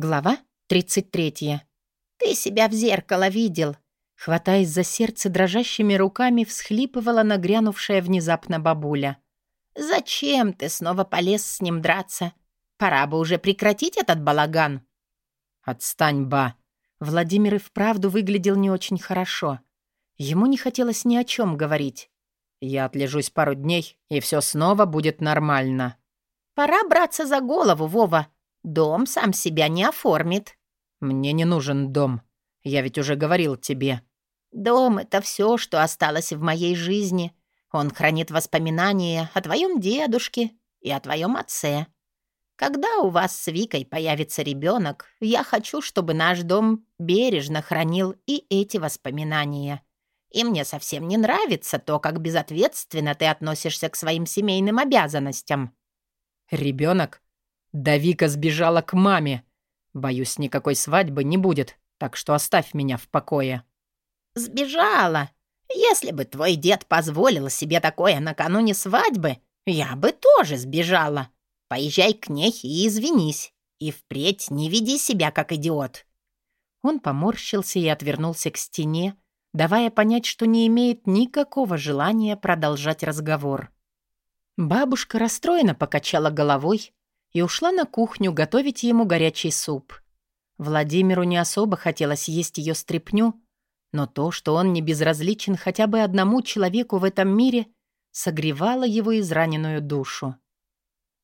Глава 33. «Ты себя в зеркало видел?» Хватаясь за сердце дрожащими руками, всхлипывала нагрянувшая внезапно бабуля. «Зачем ты снова полез с ним драться? Пора бы уже прекратить этот балаган». «Отстань, ба!» Владимир и вправду выглядел не очень хорошо. Ему не хотелось ни о чем говорить. «Я отлежусь пару дней, и все снова будет нормально». «Пора браться за голову, Вова. Дом сам себя не оформит». «Мне не нужен дом. Я ведь уже говорил тебе». «Дом — это все, что осталось в моей жизни. Он хранит воспоминания о твоем дедушке и о твоем отце. Когда у вас с Викой появится ребенок, я хочу, чтобы наш дом бережно хранил и эти воспоминания. И мне совсем не нравится то, как безответственно ты относишься к своим семейным обязанностям». «Ребенок? Да Вика сбежала к маме. Боюсь, никакой свадьбы не будет, так что оставь меня в покое». «Сбежала. Если бы твой дед позволил себе такое накануне свадьбы, я бы тоже сбежала. Поезжай к ней и извинись. И впредь не веди себя как идиот». Он поморщился и отвернулся к стене, давая понять, что не имеет никакого желания продолжать разговор. Бабушка расстроенно покачала головой и ушла на кухню готовить ему горячий суп. Владимиру не особо хотелось есть ее стряпню, но то, что он не безразличен хотя бы одному человеку в этом мире, согревало его израненную душу.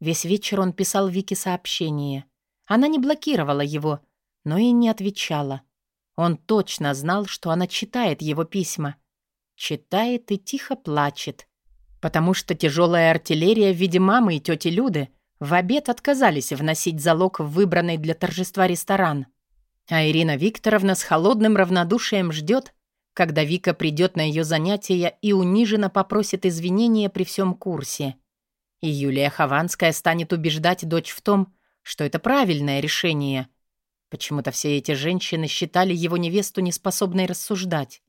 Весь вечер он писал Вике сообщение. Она не блокировала его, но и не отвечала. Он точно знал, что она читает его письма. Читает и тихо плачет. Потому что тяжелая артиллерия в виде мамы и тети Люды в обед отказались вносить залог в выбранный для торжества ресторан. А Ирина Викторовна с холодным равнодушием ждет, когда Вика придет на ее занятия и униженно попросит извинения при всем курсе. И Юлия Хованская станет убеждать дочь в том, что это правильное решение. Почему-то все эти женщины считали его невесту неспособной рассуждать.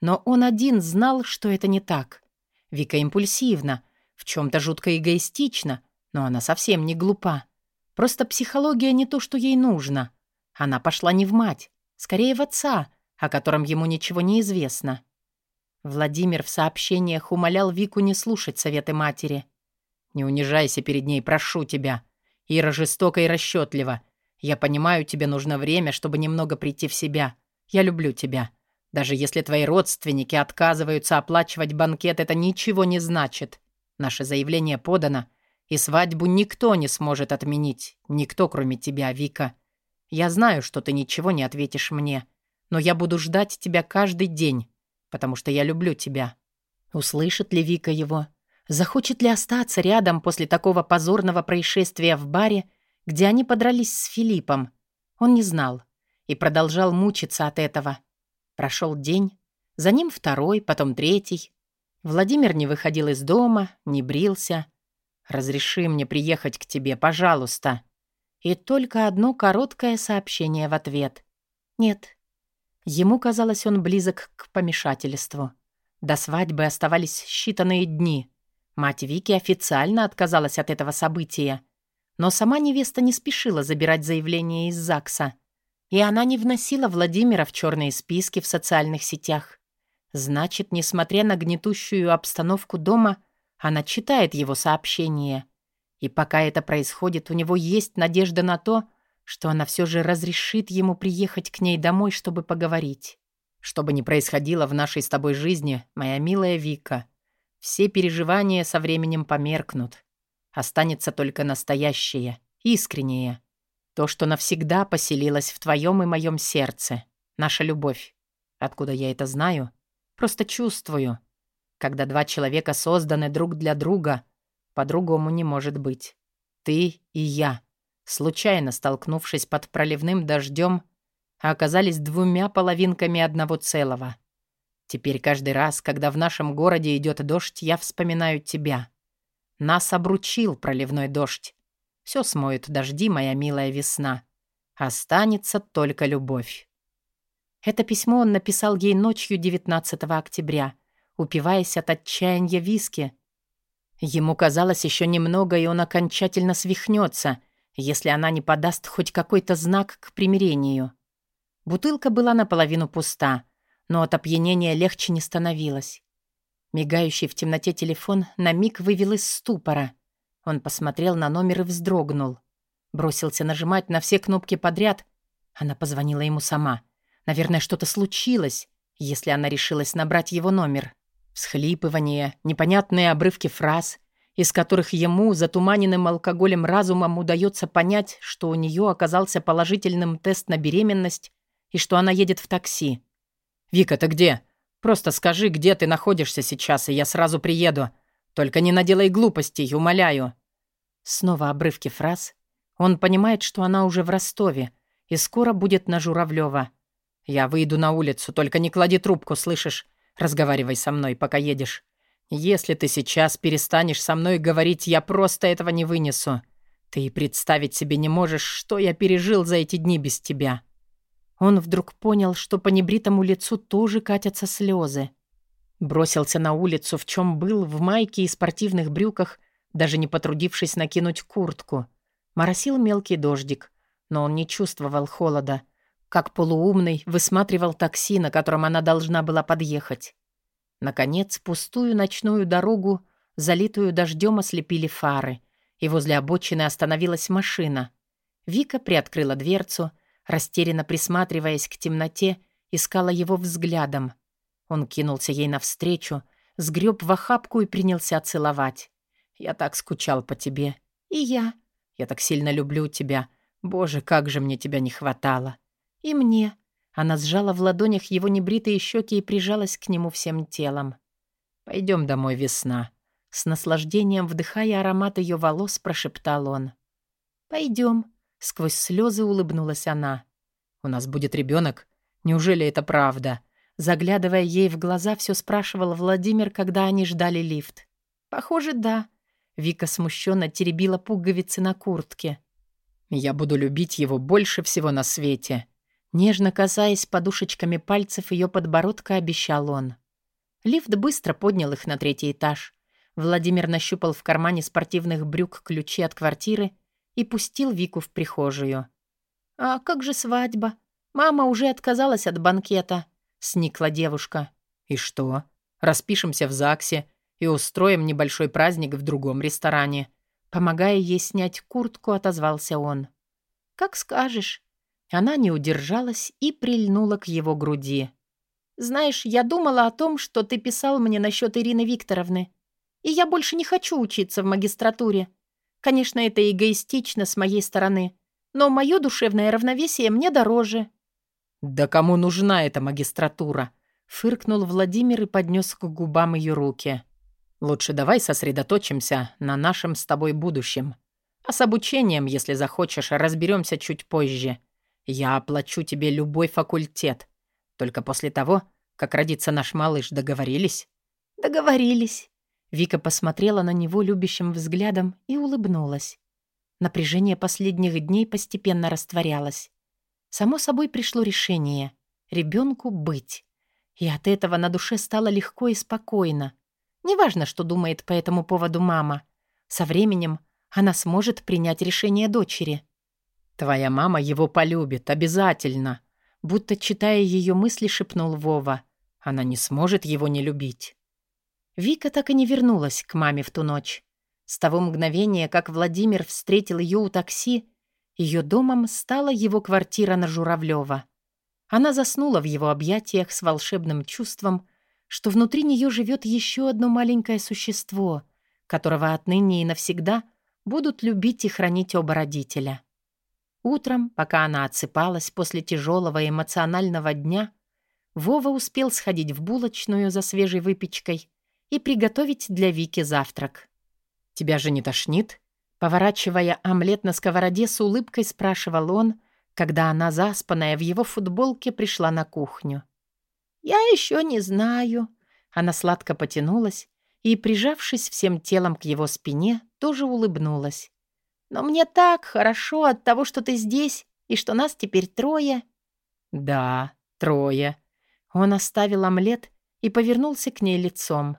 Но он один знал, что это не так. Вика импульсивна, в чем-то жутко эгоистична, но она совсем не глупа. Просто психология не то, что ей нужно. Она пошла не в мать, скорее в отца, о котором ему ничего не известно. Владимир в сообщениях умолял Вику не слушать советы матери. «Не унижайся перед ней, прошу тебя. Ира жестока и расчетлива. Я понимаю, тебе нужно время, чтобы немного прийти в себя. Я люблю тебя. Даже если твои родственники отказываются оплачивать банкет, это ничего не значит. Наше заявление подано — и свадьбу никто не сможет отменить. Никто, кроме тебя, Вика. Я знаю, что ты ничего не ответишь мне. Но я буду ждать тебя каждый день, потому что я люблю тебя». Услышит ли Вика его? Захочет ли остаться рядом после такого позорного происшествия в баре, где они подрались с Филиппом? Он не знал и продолжал мучиться от этого. Прошел день, за ним второй, потом третий. Владимир не выходил из дома, не брился, «Разреши мне приехать к тебе, пожалуйста». И только одно короткое сообщение в ответ. «Нет». Ему казалось, он близок к помешательству. До свадьбы оставались считанные дни. Мать Вики официально отказалась от этого события. Но сама невеста не спешила забирать заявление из ЗАГСа. И она не вносила Владимира в черные списки в социальных сетях. Значит, несмотря на гнетущую обстановку дома, она читает его сообщение. И пока это происходит, у него есть надежда на то, что она все же разрешит ему приехать к ней домой, чтобы поговорить. Что бы ни происходило в нашей с тобой жизни, моя милая Вика, все переживания со временем померкнут. Останется только настоящее, искреннее. То, что навсегда поселилось в твоем и моем сердце. Наша любовь. Откуда я это знаю? Просто чувствую. Когда два человека созданы друг для друга, по-другому не может быть. Ты и я, случайно столкнувшись под проливным дождем, оказались двумя половинками одного целого. Теперь каждый раз, когда в нашем городе идет дождь, я вспоминаю тебя. Нас обручил проливной дождь. Все смоет дожди, моя милая весна. Останется только любовь. Это письмо он написал ей ночью 19 октября, упиваясь от отчаяния виски. Ему казалось еще немного, и он окончательно свихнется, если она не подаст хоть какой-то знак к примирению. Бутылка была наполовину пуста, но от опьянения легче не становилось. Мигающий в темноте телефон на миг вывел из ступора. Он посмотрел на номер и вздрогнул. Бросился нажимать на все кнопки подряд. Она позвонила ему сама. Наверное, что-то случилось, если она решилась набрать его номер. Всхлипывание, непонятные обрывки фраз, из которых ему, затуманенным алкоголем разумом, удается понять, что у нее оказался положительным тест на беременность и что она едет в такси. «Вика, ты где? Просто скажи, где ты находишься сейчас, и я сразу приеду. Только не наделай глупостей, умоляю». Снова обрывки фраз. Он понимает, что она уже в Ростове и скоро будет на Журавлёва. «Я выйду на улицу, только не клади трубку, слышишь? Разговаривай со мной, пока едешь. Если ты сейчас перестанешь со мной говорить, я просто этого не вынесу. Ты и представить себе не можешь, что я пережил за эти дни без тебя». Он вдруг понял, что по небритому лицу тоже катятся слезы. Бросился на улицу, в чем был, в майке и спортивных брюках, даже не потрудившись накинуть куртку. Моросил мелкий дождик, но он не чувствовал холода. Как полуумный, высматривал такси, на котором она должна была подъехать. Наконец, пустую ночную дорогу, залитую дождем, ослепили фары, и возле обочины остановилась машина. Вика приоткрыла дверцу — растерянно присматриваясь к темноте, искала его взглядом. Он кинулся ей навстречу, сгреб в охапку и принялся целовать. «Я так скучал по тебе. И я. Я так сильно люблю тебя. Боже, как же мне тебя не хватало. И мне». Она сжала в ладонях его небритые щеки и прижалась к нему всем телом. «Пойдем домой, весна». С наслаждением, вдыхая аромат ее волос, прошептал он. «Пойдем», Сквозь слезы улыбнулась она. «У нас будет ребенок? Неужели это правда?» Заглядывая ей в глаза, все спрашивал Владимир, когда они ждали лифт. «Похоже, да». Вика смущенно теребила пуговицы на куртке. «Я буду любить его больше всего на свете». Нежно касаясь подушечками пальцев ее подбородка, обещал он. Лифт быстро поднял их на третий этаж. Владимир нащупал в кармане спортивных брюк ключи от квартиры и пустил Вику в прихожую. «А как же свадьба? Мама уже отказалась от банкета», — сникла девушка. «И что? Распишемся в ЗАГСе и устроим небольшой праздник в другом ресторане». Помогая ей снять куртку, отозвался он. «Как скажешь». Она не удержалась и прильнула к его груди. «Знаешь, я думала о том, что ты писал мне насчет Ирины Викторовны. И я больше не хочу учиться в магистратуре. Конечно, это эгоистично с моей стороны, но мое душевное равновесие мне дороже». «Да кому нужна эта магистратура?» — фыркнул Владимир и поднес к губам ее руки. «Лучше давай сосредоточимся на нашем с тобой будущем. А с обучением, если захочешь, разберемся чуть позже. Я оплачу тебе любой факультет. Только после того, как родится наш малыш, договорились?» «Договорились», Вика посмотрела на него любящим взглядом и улыбнулась. Напряжение последних дней постепенно растворялось. Само собой пришло решение — ребенку быть. И от этого на душе стало легко и спокойно. Неважно, что думает по этому поводу мама. Со временем она сможет принять решение дочери. «Твоя мама его полюбит, обязательно», будто читая ее мысли, шепнул Вова. «Она не сможет его не любить». Вика так и не вернулась к маме в ту ночь. С того мгновения, как Владимир встретил ее у такси, ее домом стала его квартира на Журавлева. Она заснула в его объятиях с волшебным чувством, что внутри нее живет еще одно маленькое существо, которого отныне и навсегда будут любить и хранить оба родителя. Утром, пока она отсыпалась после тяжелого эмоционального дня, Вова успел сходить в булочную за свежей выпечкой и приготовить для Вики завтрак. «Тебя же не тошнит?» Поворачивая омлет на сковороде, с улыбкой спрашивал он, когда она, заспанная в его футболке, пришла на кухню. «Я еще не знаю». Она сладко потянулась и, прижавшись всем телом к его спине, тоже улыбнулась. «Но мне так хорошо от того, что ты здесь и что нас теперь трое». «Да, трое». Он оставил омлет и повернулся к ней лицом.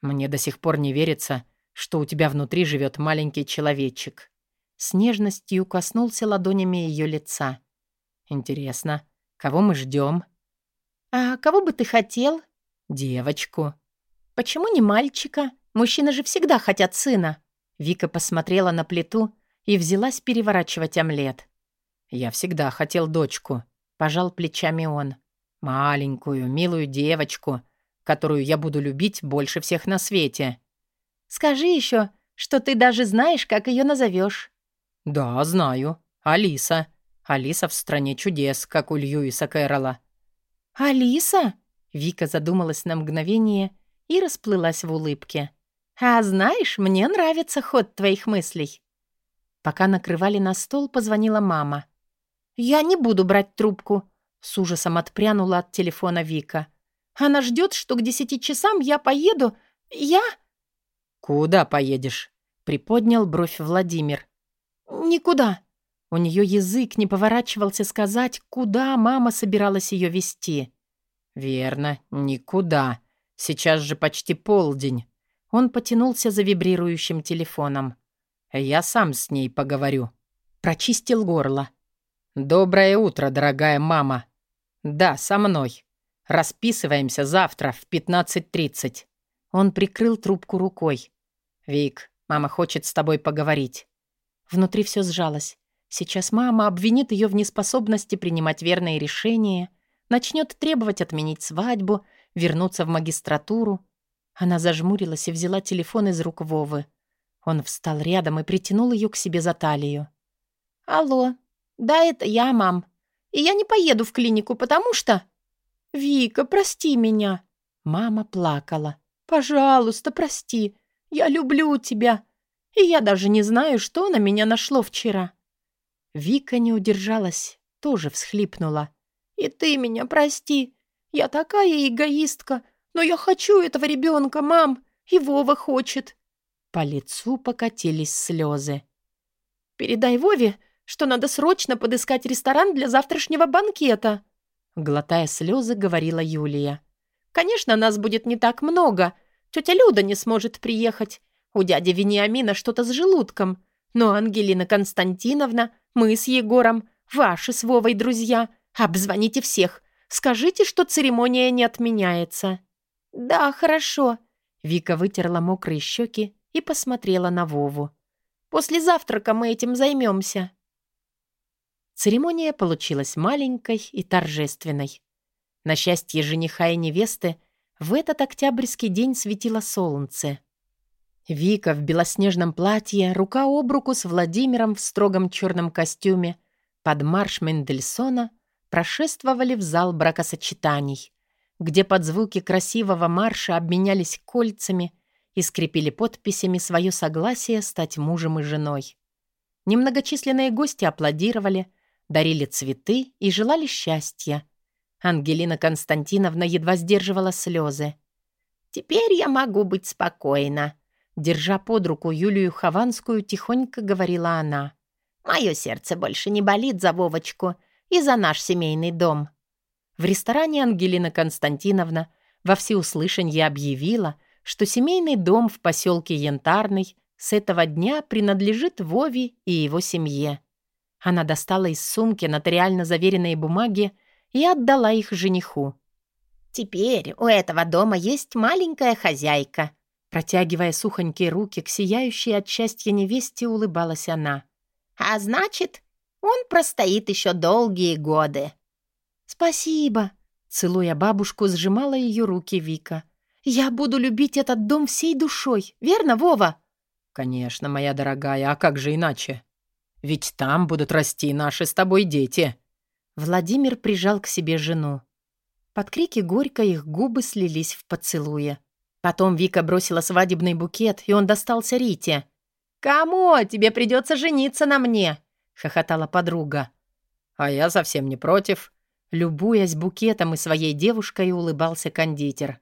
Мне до сих пор не верится, что у тебя внутри живет маленький человечек. с нежностью коснулся ладонями ее лица. «Интересно, кого мы ждем? «А кого бы ты хотел?» «Девочку». «Почему не мальчика? Мужчины же всегда хотят сына». Вика посмотрела на плиту и взялась переворачивать омлет. «Я всегда хотел дочку», — пожал плечами он. «Маленькую, милую девочку, которую я буду любить больше всех на свете». «Скажи еще, что ты даже знаешь, как ее назовешь. «Да, знаю. Алиса. Алиса в стране чудес, как у Льюиса Кэрролла». «Алиса?» Вика задумалась на мгновение и расплылась в улыбке. «А знаешь, мне нравится ход твоих мыслей». Пока накрывали на стол, позвонила мама. «Я не буду брать трубку», — с ужасом отпрянула от телефона Вика. «Она ждет, что к десяти часам я поеду. Я...» «Куда поедешь?» — приподнял бровь Владимир. «Никуда». У нее язык не поворачивался сказать, куда мама собиралась ее вести. «Верно, никуда. Сейчас же почти полдень». Он потянулся за вибрирующим телефоном. «Я сам с ней поговорю». Прочистил горло. «Доброе утро, дорогая мама». «Да, со мной. Расписываемся завтра в 15.30». Он прикрыл трубку рукой. «Вик, мама хочет с тобой поговорить». Внутри все сжалось. Сейчас мама обвинит ее в неспособности принимать верные решения, начнет требовать отменить свадьбу, вернуться в магистратуру. Она зажмурилась и взяла телефон из рук Вовы. Он встал рядом и притянул ее к себе за талию. «Алло, да, это я, мам. И я не поеду в клинику, потому что...» «Вика, прости меня». Мама плакала. «Пожалуйста, прости. Я люблю тебя. И я даже не знаю, что на меня нашло вчера». Вика не удержалась, тоже всхлипнула. «И ты меня прости. Я такая эгоистка, но я хочу этого ребенка, мам, и Вова хочет». По лицу покатились слезы. «Передай Вове, что надо срочно подыскать ресторан для завтрашнего банкета», глотая слезы, говорила Юлия. Конечно, нас будет не так много. Тетя Люда не сможет приехать. У дяди Вениамина что-то с желудком. Но Ангелина Константиновна, мы с Егором, ваши с Вовой друзья. Обзвоните всех. Скажите, что церемония не отменяется». «Да, хорошо». Вика вытерла мокрые щеки и посмотрела на Вову. «После завтрака мы этим займемся». Церемония получилась маленькой и торжественной. На счастье жениха и невесты в этот октябрьский день светило солнце. Вика в белоснежном платье, рука об руку с Владимиром в строгом черном костюме, под марш Мендельсона прошествовали в зал бракосочетаний, где под звуки красивого марша обменялись кольцами и скрепили подписями свое согласие стать мужем и женой. Немногочисленные гости аплодировали, дарили цветы и желали счастья — Ангелина Константиновна едва сдерживала слезы. «Теперь я могу быть спокойна», — держа под руку Юлию Хованскую, тихонько говорила она. «Мое сердце больше не болит за Вовочку и за наш семейный дом». В ресторане Ангелина Константиновна во всеуслышанье объявила, что семейный дом в поселке Янтарный с этого дня принадлежит Вове и его семье. Она достала из сумки нотариально заверенные бумаги и отдала их жениху. «Теперь у этого дома есть маленькая хозяйка», Протягивая сухонькие руки к сияющей от счастья невесте, улыбалась она. «А значит, он простоит еще долгие годы». «Спасибо», — целуя бабушку, сжимала ее руки Вика. «Я буду любить этот дом всей душой, верно, Вова?» «Конечно, моя дорогая, а как же иначе? Ведь там будут расти наши с тобой дети», Владимир прижал к себе жену. Под крики горько их губы слились в поцелуе. Потом Вика бросила свадебный букет, и он достался Рите. «Кому? Тебе придется жениться на мне!» — хохотала подруга. «А я совсем не против». Любуясь букетом и своей девушкой, улыбался кондитер.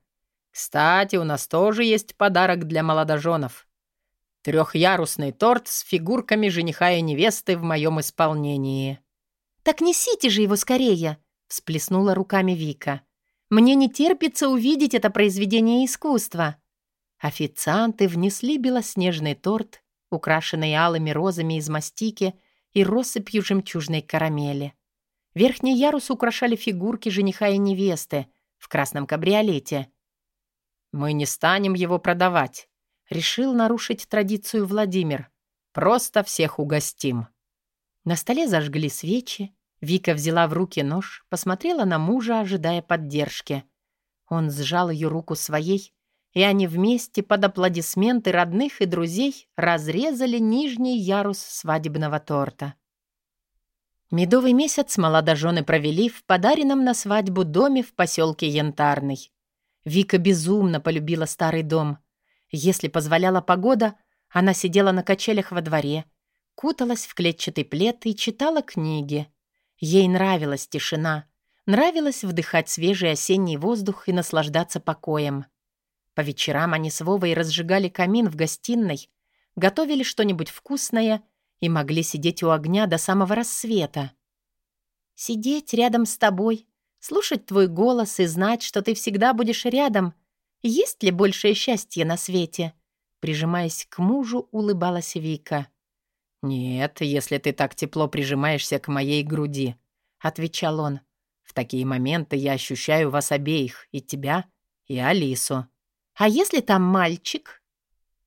«Кстати, у нас тоже есть подарок для молодоженов. Трехъярусный торт с фигурками жениха и невесты в моем исполнении». «Так несите же его скорее!» — всплеснула руками Вика. «Мне не терпится увидеть это произведение искусства». Официанты внесли белоснежный торт украшенные алыми розами из мастики и россыпью жемчужной карамели. Верхний ярус украшали фигурки жениха и невесты в красном кабриолете. «Мы не станем его продавать», — решил нарушить традицию Владимир. «Просто всех угостим». На столе зажгли свечи. Вика взяла в руки нож, посмотрела на мужа, ожидая поддержки. Он сжал ее руку своей, и они вместе под аплодисменты родных и друзей разрезали нижний ярус свадебного торта. Медовый месяц молодожены провели в подаренном на свадьбу доме в поселке Янтарный. Вика безумно полюбила старый дом. Если позволяла погода, она сидела на качелях во дворе, куталась в клетчатый плед и читала книги. Ей нравилась тишина, нравилось вдыхать свежий осенний воздух и наслаждаться покоем. По вечерам они с Вовой разжигали камин в гостиной, готовили что-нибудь вкусное и могли сидеть у огня до самого рассвета. «Сидеть рядом с тобой, слушать твой голос и знать, что ты всегда будешь рядом. Есть ли большее счастье на свете?» Прижимаясь к мужу, улыбалась Вика. «Нет, если ты так тепло прижимаешься к моей груди», — отвечал он. «В такие моменты я ощущаю вас обеих, и тебя, и Алису». «А если там мальчик?»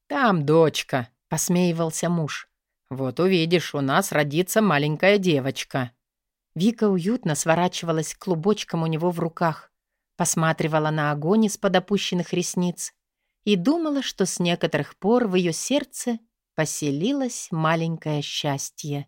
«Там дочка», — посмеивался муж. «Вот увидишь, у нас родится маленькая девочка». Вика уютно сворачивалась клубочком у него в руках, посматривала на огонь из-под опущенных ресниц и думала, что с некоторых пор в ее сердце поселилось маленькое счастье.